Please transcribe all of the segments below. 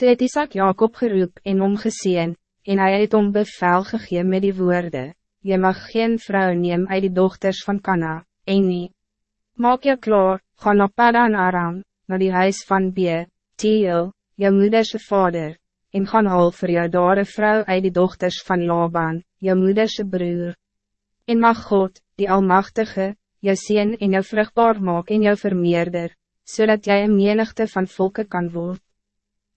Toe het Isaac Jacob geroep en omgezien, en hij het om bevel gegee met die woorden, Je mag geen vrouw neem uit die dochters van Kana, en nie. Maak je klaar, ga naar Padan Aram, naar die huis van B, Teel, je moederse vader, en gaan haal voor jou daar een vrouw uit die dochters van Laban, je moederse broer. En mag God, die Almachtige, jou zien en jou vruchtbaar maak en jou vermeerder, zodat jij een menigte van volken kan worden.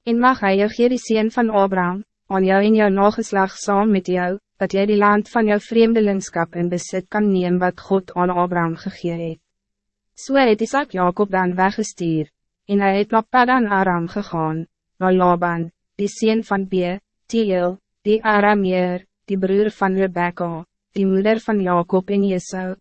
En mag hij jou gee die sien van Abraham, aan jou en jou nageslag saam met jou, dat jij die land van jou vreemdelingskap in besit kan nemen wat God aan Abraham gegee het. So het Isaac Jacob dan weggestuur, en hij het na Padan Aram gegaan, na Laban, die sien van B, Teel, die Arameer, die broer van Rebecca, die moeder van Jacob en Jesau.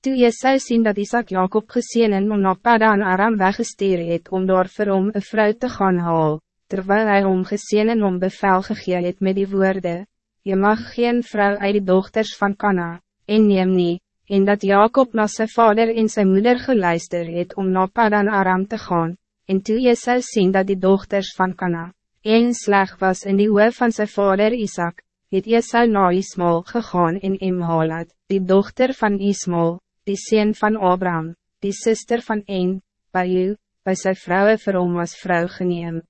Toe Jesau sien dat Isaac Jacob gezien en om na Padan Aram weggestuur het om daar vir hom een vrou te gaan haal, terwijl hij om gezien en om bevel gegee het met die woorden, Je mag geen vrouw uit die dochters van Kana, en neem nie, en dat Jacob na zijn vader en zijn moeder geluister het om na Padan Aram te gaan, en toe je zou zien dat die dochters van Kana, een slag was in die hoof van zijn vader Isaac, het je zou na Ismael gegaan in Imhalat, die dochter van Ismael, die sien van Abraham, die zuster van een, bij u, bij zijn vrouwen vir hom was vrouw geneem.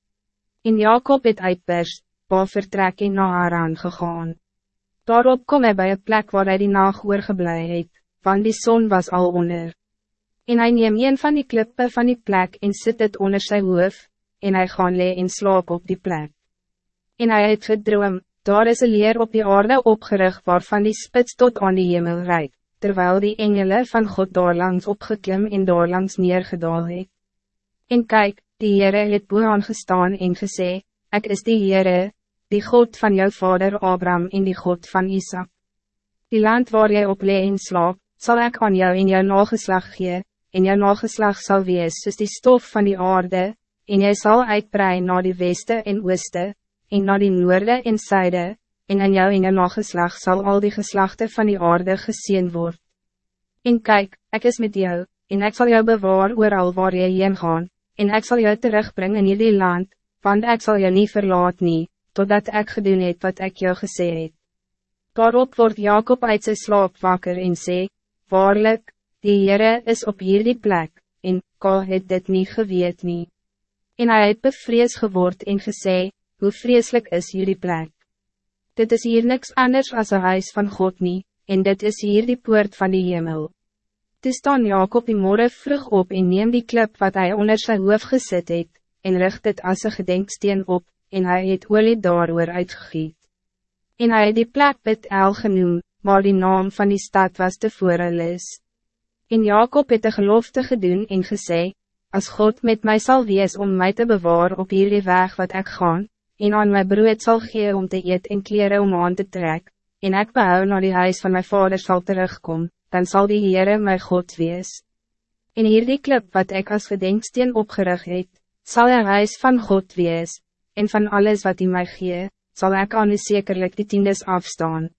En Jacob het uitpers, pa vertrek en na Haran gegaan. Daarop kom hij bij een plek waar hij die nacht oorgeblij het, want die zon was al onder. En hij neem een van die klippen van die plek en zit het onder zijn hoof, en hij gaan lee en slaap op die plek. En hij het gedroom, daar is een leer op die aarde opgericht waarvan die spits tot aan die hemel reik, terwijl die engelen van God doorlangs opgeklim en doorlangs neergedaal het. En kijk, die Heere het boe aangestaan en gesê, Ek is die Heere, die God van jouw vader Abraham en die God van Isaac. Die land waar jy op lee en slaap, sal ek aan jou en jou nageslag gee, en jou nageslag sal wees soos die stof van die aarde, en jy sal uitbrei na die weste en ooste, en na die noorde en zuide, en in jou en jou nageslag sal al die geslachten van die aarde gezien word. En kijk, ik is met jou, en ik zal jou bewaar ooral waar jy heen gaan, en ik zal jou terugbrengen in jullie land, want ik zal jou niet verlaat nie, totdat ik gedoen het wat ik jou gesê het. Daarop wordt Jacob uit zijn slaap wakker en sê, Waarlijk, die Heere is op hierdie plek, en Ka het dit niet geweet nie. En hij het bevrees geword en gesê, hoe vreselijk is hierdie plek. Dit is hier niks anders als een huis van God nie, en dit is hier die poort van die hemel. Toe staan Jacob die morgen vroeg op en neem die klip wat hij onder zijn hoofd gezet het, en richt het as een gedenksteen op, en hij het olie daar uitgegiet. En hij het die plek Bet El genoem, maar die naam van die stad was tevore Lis. En Jacob het de gelofte gedoen en gesê, als God met mij zal wees om mij te bewaren op hierdie weg wat ik gaan, en aan mijn brood zal gee om te eet en kleren om aan te trek, en ik behou naar die huis van mijn vader zal terugkom, dan zal die Heere my God wees. En hierdie klip wat ik als gedenksteen opgerig het, zal er huis van God wees, en van alles wat hij mij gee, zal ik aan u zekerlijk die tiendes afstaan.